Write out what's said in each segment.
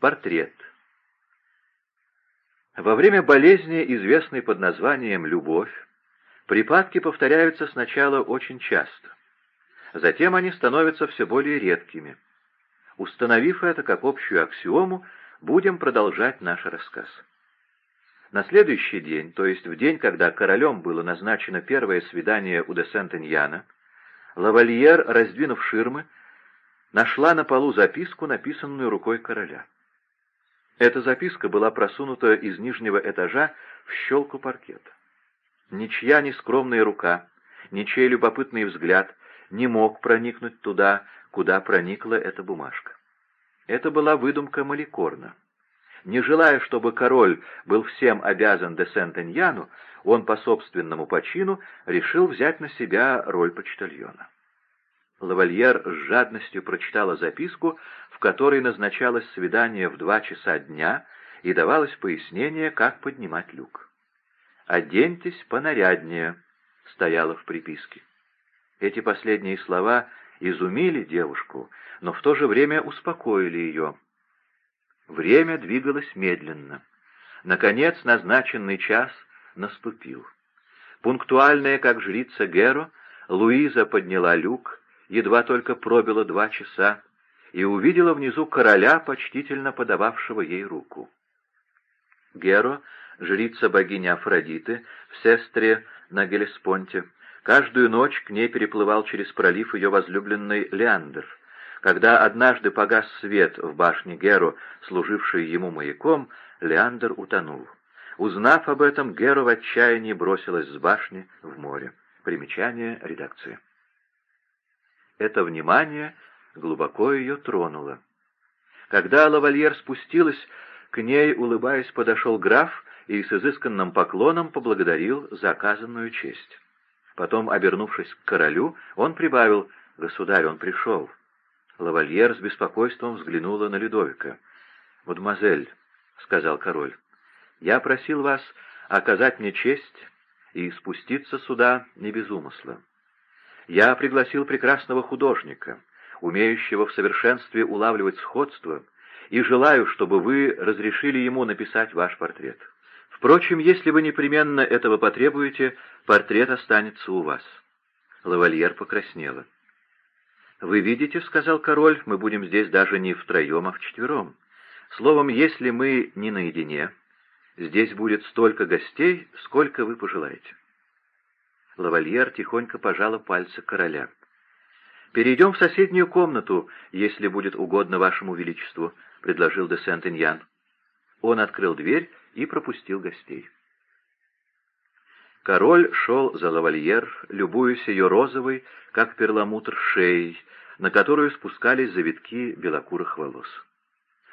Портрет. Во время болезни, известной под названием «любовь», припадки повторяются сначала очень часто. Затем они становятся все более редкими. Установив это как общую аксиому, будем продолжать наш рассказ. На следующий день, то есть в день, когда королем было назначено первое свидание у де Сент-Эньяна, лавальер, раздвинув ширмы, нашла на полу записку, написанную рукой короля. Эта записка была просунута из нижнего этажа в щелку паркета. Ничья нескромная рука, ничей любопытный взгляд не мог проникнуть туда, куда проникла эта бумажка. Это была выдумка Маликорна. Не желая, чтобы король был всем обязан де Сент-Эньяну, он по собственному почину решил взять на себя роль почтальона. Лавальер с жадностью прочитала записку, которой назначалось свидание в два часа дня и давалось пояснение, как поднимать люк. «Оденьтесь понаряднее», — стояло в приписке. Эти последние слова изумили девушку, но в то же время успокоили ее. Время двигалось медленно. Наконец назначенный час наступил. Пунктуальная, как жрица Геро, Луиза подняла люк, едва только пробило два часа, и увидела внизу короля, почтительно подававшего ей руку. Геро, жрица богини Афродиты, в сестре на Гелеспонте, каждую ночь к ней переплывал через пролив ее возлюбленный Леандр. Когда однажды погас свет в башне Геру, служившей ему маяком, Леандр утонул. Узнав об этом, Геру в отчаянии бросилась с башни в море. Примечание редакции. Это внимание глубоко ее тронуло. Когда лавальер спустилась, к ней, улыбаясь, подошел граф и с изысканным поклоном поблагодарил за оказанную честь. Потом, обернувшись к королю, он прибавил «Государь, он пришел». Лавальер с беспокойством взглянула на Людовика. «Мадемуазель», — сказал король, — «я просил вас оказать мне честь и спуститься сюда не без умысла. Я пригласил прекрасного художника, умеющего в совершенстве улавливать сходство, и желаю, чтобы вы разрешили ему написать ваш портрет. Впрочем, если вы непременно этого потребуете, портрет останется у вас». Лавальер покраснела. «Вы видите, — сказал король, — мы будем здесь даже не втроем, а вчетвером. Словом, если мы не наедине, здесь будет столько гостей, сколько вы пожелаете». Лавальер тихонько пожала пальцы короля. «Перейдем в соседнюю комнату, если будет угодно вашему величеству», — предложил де Сент-Иньян. Он открыл дверь и пропустил гостей. Король шел за лавальер, любуясь ее розовой, как перламутр, шеей, на которую спускались завитки белокурых волос.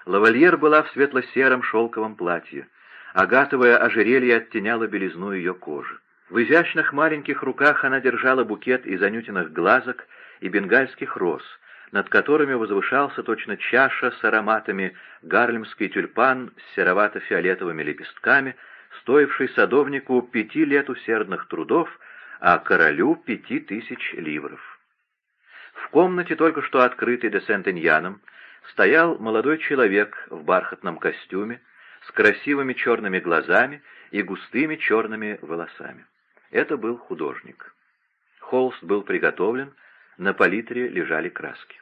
Лавальер была в светло-сером шелковом платье. Агатовое ожерелье оттеняло белизну ее кожи. В изящных маленьких руках она держала букет из анютиных глазок и бенгальских роз, над которыми возвышался точно чаша с ароматами гарлемский тюльпан с серовато-фиолетовыми лепестками — стоивший садовнику пяти лет усердных трудов, а королю пяти тысяч ливров. В комнате, только что открытой де Сент-Эньяном, стоял молодой человек в бархатном костюме, с красивыми черными глазами и густыми черными волосами. Это был художник. Холст был приготовлен, на палитре лежали краски.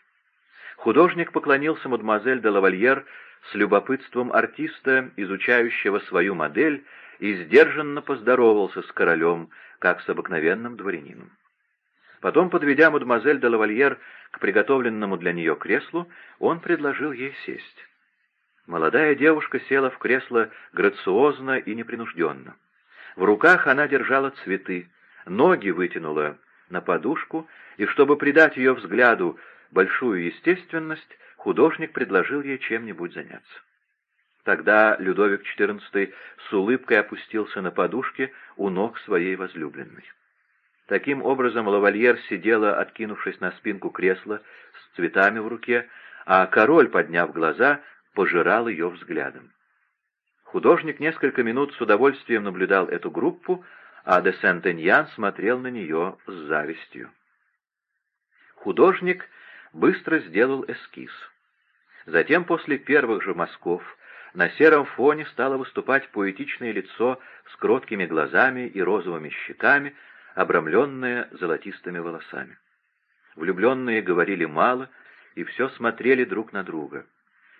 Художник поклонился мадемуазель де лавальер с любопытством артиста, изучающего свою модель и сдержанно поздоровался с королем, как с обыкновенным дворянином. Потом, подведя мадемуазель де лавальер к приготовленному для нее креслу, он предложил ей сесть. Молодая девушка села в кресло грациозно и непринужденно. В руках она держала цветы, ноги вытянула на подушку, и чтобы придать ее взгляду большую естественность, художник предложил ей чем-нибудь заняться. Тогда Людовик XIV с улыбкой опустился на подушке у ног своей возлюбленной. Таким образом, лавальер сидела, откинувшись на спинку кресла, с цветами в руке, а король, подняв глаза, пожирал ее взглядом. Художник несколько минут с удовольствием наблюдал эту группу, а де Сент-Эньян смотрел на нее с завистью. Художник быстро сделал эскиз. Затем, после первых же мазков, на сером фоне стало выступать поэтичное лицо с кроткими глазами и розовыми щеками, обрамленное золотистыми волосами. Влюбленные говорили мало и все смотрели друг на друга.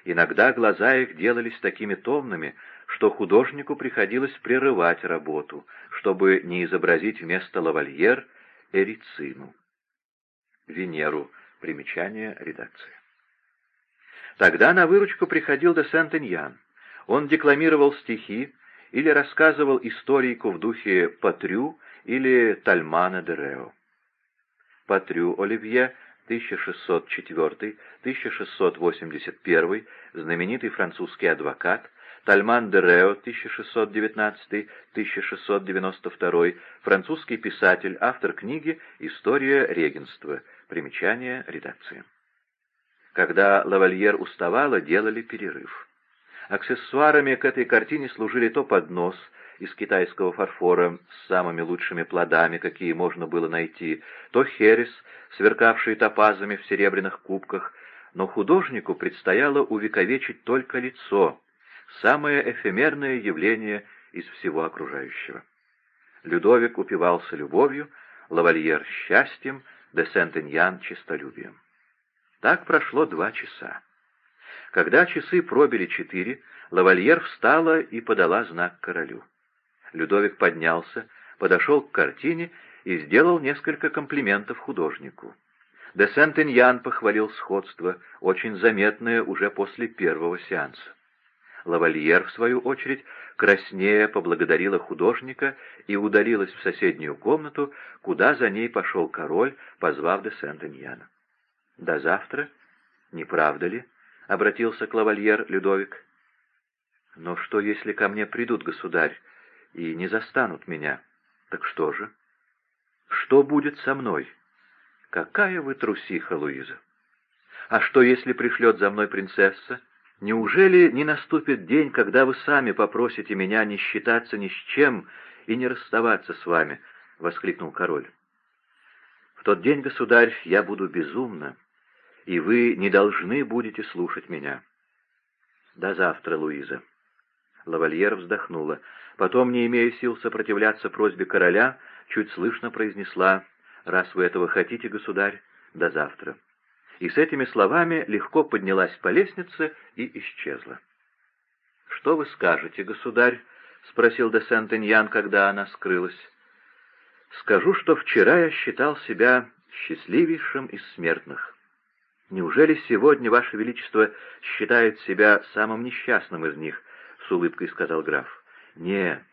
Иногда глаза их делались такими томными, что художнику приходилось прерывать работу, чтобы не изобразить вместо лавальер эрицину. Венеру. Примечание редакции. Тогда на выручку приходил де Сент-Эньян. Он декламировал стихи или рассказывал историку в духе Патрю или Тальмана де Рео. Патрю Оливье 1604-1681, знаменитый французский адвокат, Тальман де Рео 1619-1692, французский писатель, автор книги «История регенства», примечание редакции. Когда лавальер уставала, делали перерыв. Аксессуарами к этой картине служили то поднос из китайского фарфора с самыми лучшими плодами, какие можно было найти, то херес, сверкавший топазами в серебряных кубках, но художнику предстояло увековечить только лицо, самое эфемерное явление из всего окружающего. Людовик упивался любовью, лавальер — счастьем, де Сент-Эньян — честолюбием. Так прошло два часа. Когда часы пробили четыре, лавальер встала и подала знак королю. Людовик поднялся, подошел к картине и сделал несколько комплиментов художнику. Де Сент-Эньян похвалил сходство, очень заметное уже после первого сеанса. Лавальер, в свою очередь, краснея поблагодарила художника и удалилась в соседнюю комнату, куда за ней пошел король, позвав де Сент-Эньяна. «До завтра? Не правда ли?» — обратился к лавальер Людовик. «Но что, если ко мне придут, государь, и не застанут меня. Так что же? Что будет со мной? Какая вы трусиха, Луиза! А что, если пришлет за мной принцесса? Неужели не наступит день, когда вы сами попросите меня не считаться ни с чем и не расставаться с вами? — воскликнул король. В тот день, государь, я буду безумна, и вы не должны будете слушать меня. До завтра, Луиза. Лавальер вздохнула. Потом, не имея сил сопротивляться просьбе короля, чуть слышно произнесла «Раз вы этого хотите, государь, до завтра». И с этими словами легко поднялась по лестнице и исчезла. «Что вы скажете, государь?» — спросил де Сент-Эньян, когда она скрылась. «Скажу, что вчера я считал себя счастливейшим из смертных. Неужели сегодня, Ваше Величество, считает себя самым несчастным из них?» — с улыбкой сказал граф. «Нет,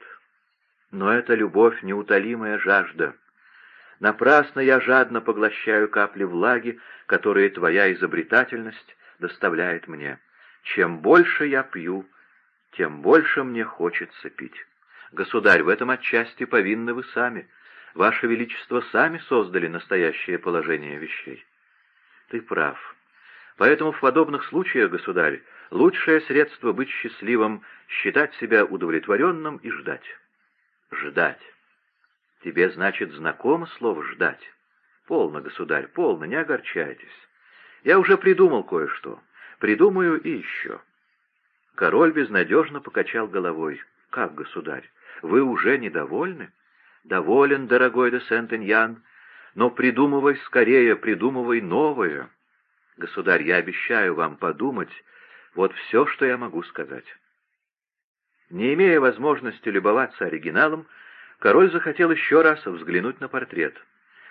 но это любовь — неутолимая жажда. Напрасно я жадно поглощаю капли влаги, которые твоя изобретательность доставляет мне. Чем больше я пью, тем больше мне хочется пить. Государь, в этом отчасти повинны вы сами. Ваше Величество сами создали настоящее положение вещей. Ты прав. Поэтому в подобных случаях, государь, лучшее средство быть счастливым — считать себя удовлетворенным и ждать. Ждать. Тебе, значит, знакомо слово «ждать»? Полно, государь, полно, не огорчайтесь. Я уже придумал кое-что. Придумаю и еще. Король безнадежно покачал головой. Как, государь, вы уже недовольны? Доволен, дорогой де Сент-Эньян, но придумывай скорее, придумывай новое. Государь, я обещаю вам подумать, вот все, что я могу сказать. Не имея возможности любоваться оригиналом, король захотел еще раз взглянуть на портрет.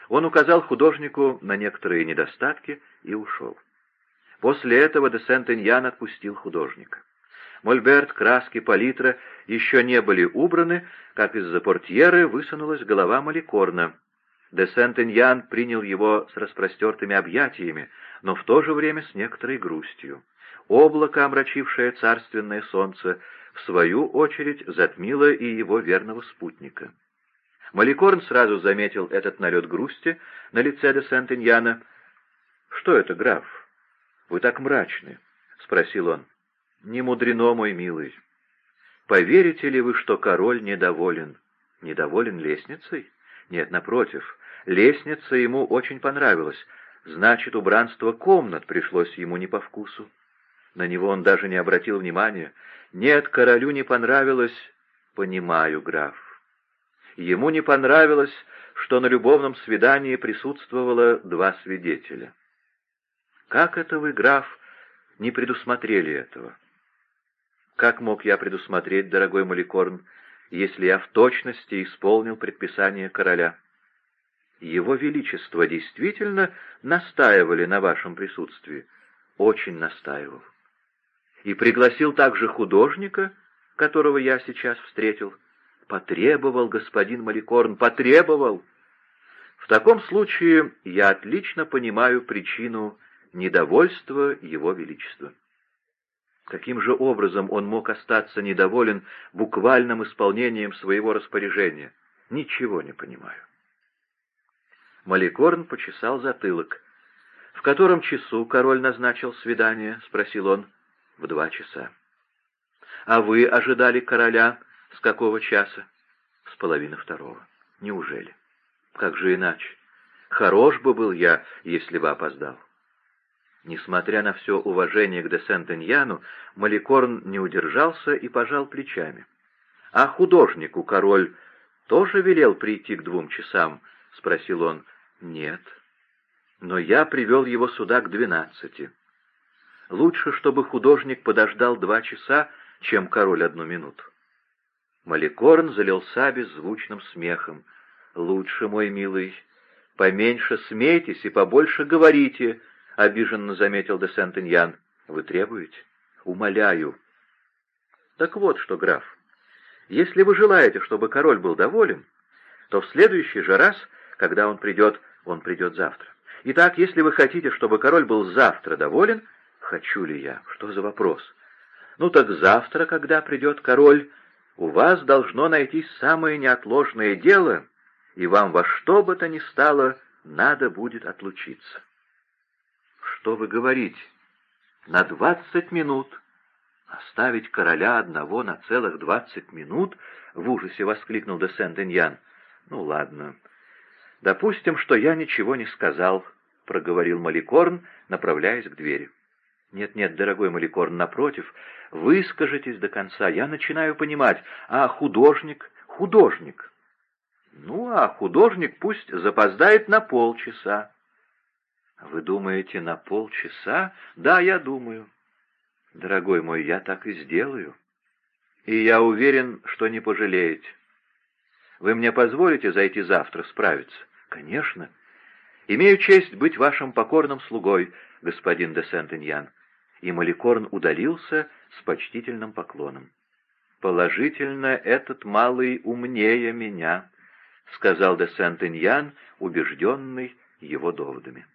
Он указал художнику на некоторые недостатки и ушел. После этого де Сент-Эньян отпустил художника. Мольберт, краски, палитра еще не были убраны, как из-за портьеры высунулась голова Маликорна. Де Сент-Эньян принял его с распростертыми объятиями, но в то же время с некоторой грустью. Облако, омрачившее царственное солнце, в свою очередь затмило и его верного спутника. Маликорн сразу заметил этот налет грусти на лице де Сент-Эньяна. «Что это, граф? Вы так мрачны?» — спросил он. «Не мудрено, мой милый. Поверите ли вы, что король недоволен? Недоволен лестницей? Нет, напротив, лестница ему очень понравилась. Значит, убранство комнат пришлось ему не по вкусу. На него он даже не обратил внимания. Нет, королю не понравилось. Понимаю, граф. Ему не понравилось, что на любовном свидании присутствовало два свидетеля. Как это вы, граф, не предусмотрели этого? Как мог я предусмотреть, дорогой Маликорн, если я в точности исполнил предписание короля? Его Величество действительно настаивали на вашем присутствии? Очень настаивал. И пригласил также художника, которого я сейчас встретил. Потребовал господин Маликорн, потребовал. В таком случае я отлично понимаю причину недовольства Его Величества. Каким же образом он мог остаться недоволен буквальным исполнением своего распоряжения? Ничего не понимаю. Маликорн почесал затылок. «В котором часу король назначил свидание?» — спросил он. «В два часа». «А вы ожидали короля с какого часа?» «С половины второго». «Неужели?» «Как же иначе? Хорош бы был я, если бы опоздал». Несмотря на все уважение к де Сент-Эньяну, Маликорн не удержался и пожал плечами. — А художнику король тоже велел прийти к двум часам? — спросил он. — Нет. Но я привел его сюда к двенадцати. Лучше, чтобы художник подождал два часа, чем король одну минуту. Маликорн залился беззвучным смехом. — Лучше, мой милый, поменьше смейтесь и побольше говорите, —— обиженно заметил де Сент-Иньян. «Вы требуете?» «Умоляю». «Так вот что, граф, если вы желаете, чтобы король был доволен, то в следующий же раз, когда он придет, он придет завтра. Итак, если вы хотите, чтобы король был завтра доволен, хочу ли я? Что за вопрос? Ну так завтра, когда придет король, у вас должно найтись самое неотложное дело, и вам во что бы то ни стало надо будет отлучиться. «Что вы говорите? На двадцать минут?» «Оставить короля одного на целых двадцать минут?» — в ужасе воскликнул де Сент-Эньян. «Ну, ладно. Допустим, что я ничего не сказал», — проговорил Маликорн, направляясь к двери. «Нет-нет, дорогой Маликорн, напротив, выскажитесь до конца. Я начинаю понимать. А художник? Художник!» «Ну, а художник пусть запоздает на полчаса. «Вы думаете, на полчаса?» «Да, я думаю». «Дорогой мой, я так и сделаю. И я уверен, что не пожалеете. Вы мне позволите зайти завтра справиться?» «Конечно. Имею честь быть вашим покорным слугой, господин де Сент-Иньян». И Маликорн удалился с почтительным поклоном. «Положительно, этот малый умнее меня», — сказал де Сент-Иньян, убежденный его доводами.